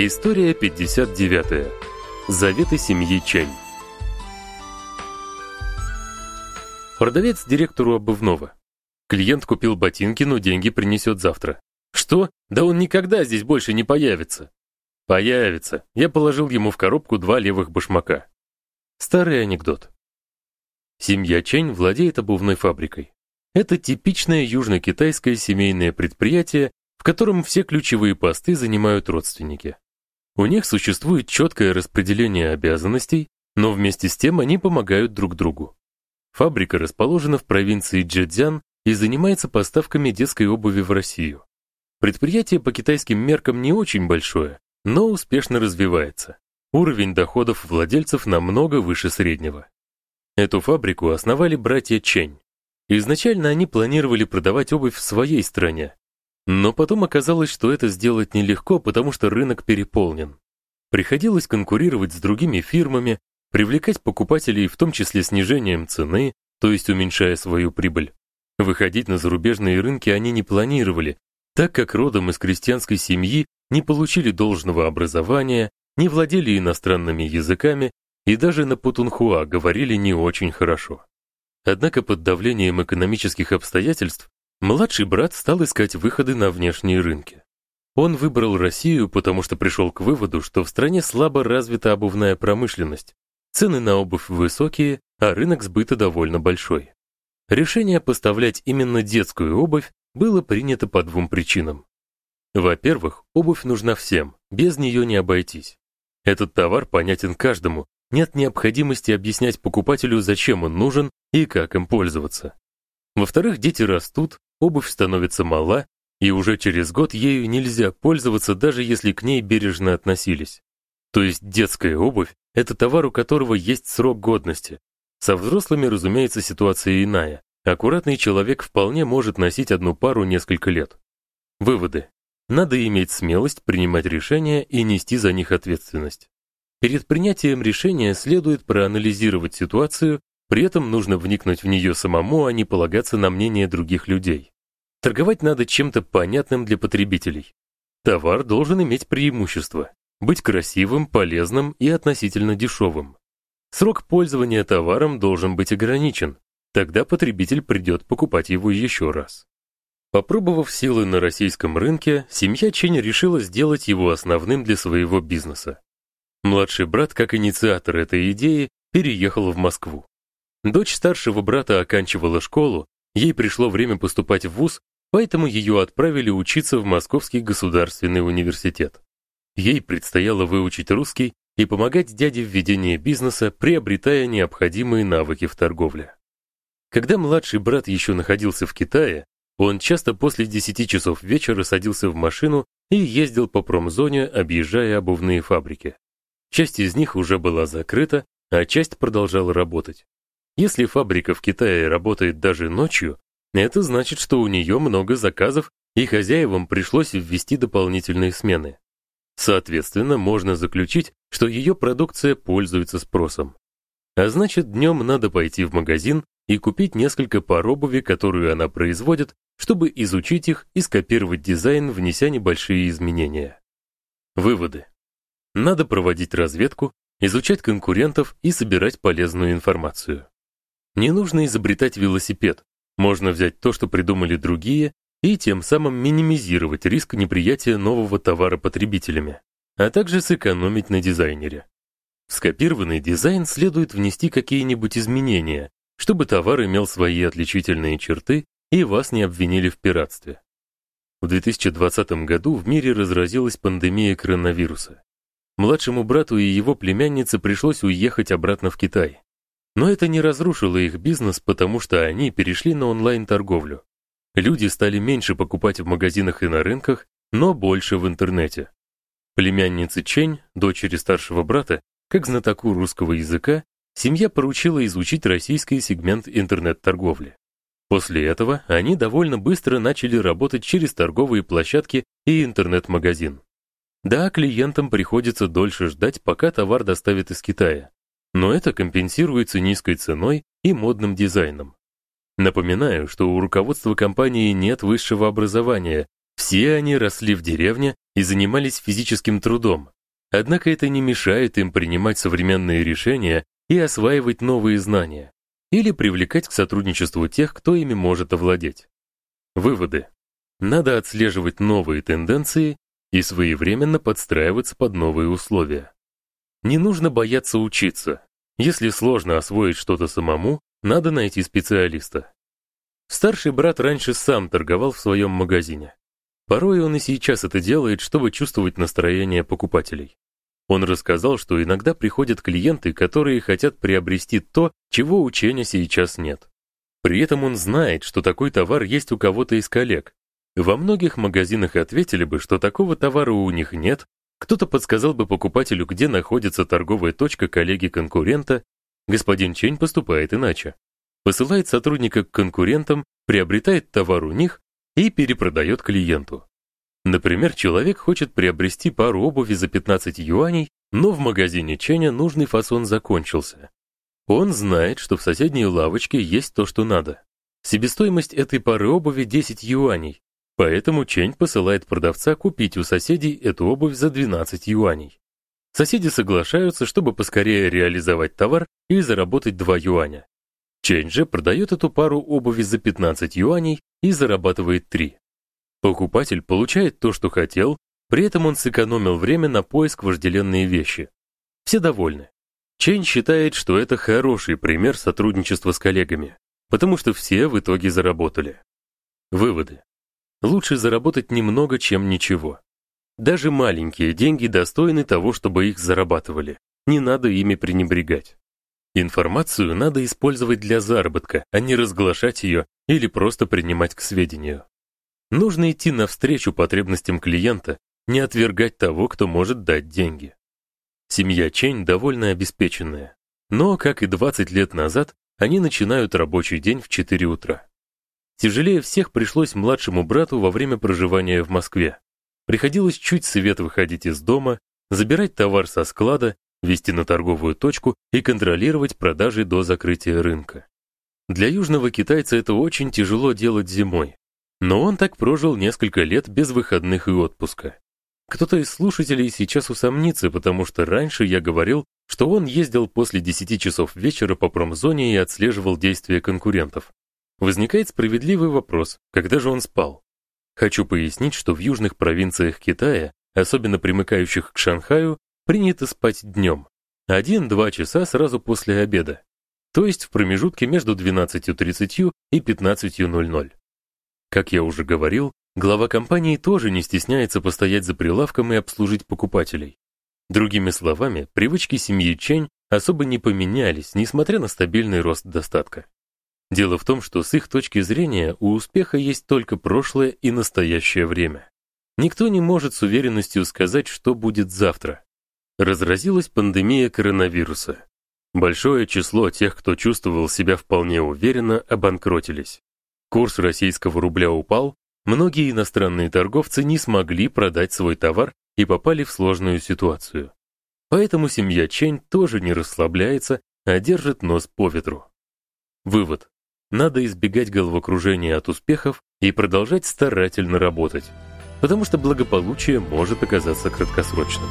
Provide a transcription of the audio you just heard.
История 59. Заветы семьи Чэнь. Продавец директору обувного. Клиент купил ботинки, но деньги принесет завтра. Что? Да он никогда здесь больше не появится. Появится. Я положил ему в коробку два левых башмака. Старый анекдот. Семья Чэнь владеет обувной фабрикой. Это типичное южно-китайское семейное предприятие, в котором все ключевые посты занимают родственники. У них существует четкое распределение обязанностей, но вместе с тем они помогают друг другу. Фабрика расположена в провинции Джэцзян и занимается поставками детской обуви в Россию. Предприятие по китайским меркам не очень большое, но успешно развивается. Уровень доходов владельцев намного выше среднего. Эту фабрику основали братья Чэнь. Изначально они планировали продавать обувь в своей стране, но потом оказалось, что это сделать нелегко, потому что рынок переполнен. Приходилось конкурировать с другими фирмами, привлекать покупателей, в том числе снижением цены, то есть уменьшая свою прибыль. Выходить на зарубежные рынки они не планировали, так как родом из крестьянской семьи не получили должного образования, не владели иностранными языками и даже на путунхуа говорили не очень хорошо. Однако под давлением экономических обстоятельств Младший брат стал искать выходы на внешние рынки. Он выбрал Россию, потому что пришел к выводу, что в стране слабо развита обувная промышленность. Цены на обувь высокие, а рынок сбыта довольно большой. Решение поставлять именно детскую обувь было принято по двум причинам. Во-первых, обувь нужна всем, без нее не обойтись. Этот товар понятен каждому, нет необходимости объяснять покупателю, зачем он нужен и как им пользоваться. Во-вторых, дети растут, обувь становится мала, и уже через год ею нельзя пользоваться, даже если к ней бережно относились. То есть детская обувь это товар, у которого есть срок годности. Со взрослыми, разумеется, ситуация иная. Аккуратный человек вполне может носить одну пару несколько лет. Выводы. Надо иметь смелость принимать решения и нести за них ответственность. Перед принятием решения следует проанализировать ситуацию при этом нужно вникнуть в нее самому, а не полагаться на мнение других людей. Торговать надо чем-то понятным для потребителей. Товар должен иметь преимущество: быть красивым, полезным и относительно дешевым. Срок пользования товаром должен быть ограничен. Тогда потребитель придет покупать его еще раз. Попробовав силы на российском рынке, семья Чень решила сделать его основным для своего бизнеса. Младший брат, как инициатор этой идеи, переехал в Москву. Дочь старшего брата оканчивала школу, ей пришло время поступать в вуз, поэтому ее отправили учиться в Московский государственный университет. Ей предстояло выучить русский и помогать дяде в ведении бизнеса, приобретая необходимые навыки в торговле. Когда младший брат еще находился в Китае, он часто после 10 часов вечера садился в машину и ездил по промзоне, объезжая обувные фабрики. Часть из них уже была закрыта, а часть продолжала работать. Если фабрика в Китае работает даже ночью, это значит, что у нее много заказов, и хозяевам пришлось ввести дополнительные смены. Соответственно, можно заключить, что ее продукция пользуется спросом. А значит, днем надо пойти в магазин и купить несколько пар обуви, которую она производит, чтобы изучить их и скопировать дизайн, внеся небольшие изменения. Выводы. Надо проводить разведку, изучать конкурентов и собирать полезную информацию. Не нужно изобретать велосипед. Можно взять то, что придумали другие, и тем самым минимизировать риск неприятия нового товара потребителями, а также сэкономить на дизайнере. В скопированный дизайн следует внести какие-нибудь изменения, чтобы товар имел свои отличительные черты и вас не обвинили в пиратстве. В 2020 году в мире разразилась пандемия коронавируса. Младшему брату и его племяннице пришлось уехать обратно в Китай. Но это не разрушило их бизнес, потому что они перешли на онлайн-торговлю. Люди стали меньше покупать в магазинах и на рынках, но больше в интернете. Племяннице Чень, дочери старшего брата, как знатоку русского языка, семья поручила изучить российский сегмент интернет-торговли. После этого они довольно быстро начали работать через торговые площадки и интернет-магазин. Да, клиентам приходится дольше ждать, пока товар доставят из Китая но это компенсируется низкой ценой и модным дизайном. Напоминаю, что у руководства компании нет высшего образования, все они росли в деревне и занимались физическим трудом. Однако это не мешает им принимать современные решения и осваивать новые знания или привлекать к сотрудничеству тех, кто ими может овладеть. Выводы. Надо отслеживать новые тенденции и своевременно подстраиваться под новые условия. Не нужно бояться учиться. Если сложно освоить что-то самому, надо найти специалиста. Старший брат раньше сам торговал в своем магазине. Порой он и сейчас это делает, чтобы чувствовать настроение покупателей. Он рассказал, что иногда приходят клиенты, которые хотят приобрести то, чего у Ченя сейчас нет. При этом он знает, что такой товар есть у кого-то из коллег. Во многих магазинах ответили бы, что такого товара у них нет, кто-то подсказал бы покупателю, где находится торговая точка коллеги-конкурента. Господин Чень поступает иначе. Посылает сотрудника к конкурентам, приобретает товар у них и перепродает клиенту. Например, человек хочет приобрести пару обуви за 15 юаней, но в магазине Ченя нужный фасон закончился. Он знает, что в соседней лавочке есть то, что надо. Себестоимость этой пары обуви 10 юаней, поэтому Чень посылает продавца купить у соседей эту обувь за 12 юаней. Соседи соглашаются, чтобы поскорее реализовать товар и заработать 2 юаня. Чень же продает эту пару обуви за 15 юаней и зарабатывает 3. Покупатель получает то, что хотел, при этом он сэкономил время на поиск вожделенной вещи. Все довольны. Чейн считает, что это хороший пример сотрудничества с коллегами, потому что все в итоге заработали. Выводы. Лучше заработать немного, чем ничего. Даже маленькие деньги достойны того, чтобы их зарабатывали. Не надо ими пренебрегать. Информацию надо использовать для заработка, а не разглашать ее или просто принимать к сведению. Нужно идти навстречу потребностям клиента, не отвергать того, кто может дать деньги. Семья Чень довольно обеспеченная, но, как и 20 лет назад, они начинают рабочий день в 4 утра. Тяжелее всех пришлось младшему брату во время проживания в Москве. Приходилось чуть свет выходить из дома, забирать товар со склада, вести на торговую точку и контролировать продажи до закрытия рынка. Для южного китайца это очень тяжело делать зимой, но он так прожил несколько лет без выходных и отпуска. Кто-то из слушателей сейчас усомнится, потому что раньше я говорил, что он ездил после 10 часов вечера по промзоне и отслеживал действия конкурентов. Возникает справедливый вопрос: когда же он спал? Хочу пояснить, что в южных провинциях Китая, особенно примыкающих к Шанхаю, принято спать днем. 1-2 часа сразу после обеда, то есть в промежутке между 12:30 и 15:00. Как я уже говорил, глава компании тоже не стесняется постоять за прилавком и обслужить покупателей. Другими словами, привычки семьи Чэнь особо не поменялись, несмотря на стабильный рост достатка. Дело в том, что с их точки зрения у успеха есть только прошлое и настоящее время. Никто не может с уверенностью сказать, что будет завтра. Разразилась пандемия коронавируса. Большое число тех, кто чувствовал себя вполне уверенно, обанкротились. Курс российского рубля упал, многие иностранные торговцы не смогли продать свой товар и попали в сложную ситуацию. Поэтому семья Чень тоже не расслабляется, а держит нос по ветру. Вывод: надо избегать головокружения от успехов и продолжать старательно работать, потому что благополучие может оказаться краткосрочным.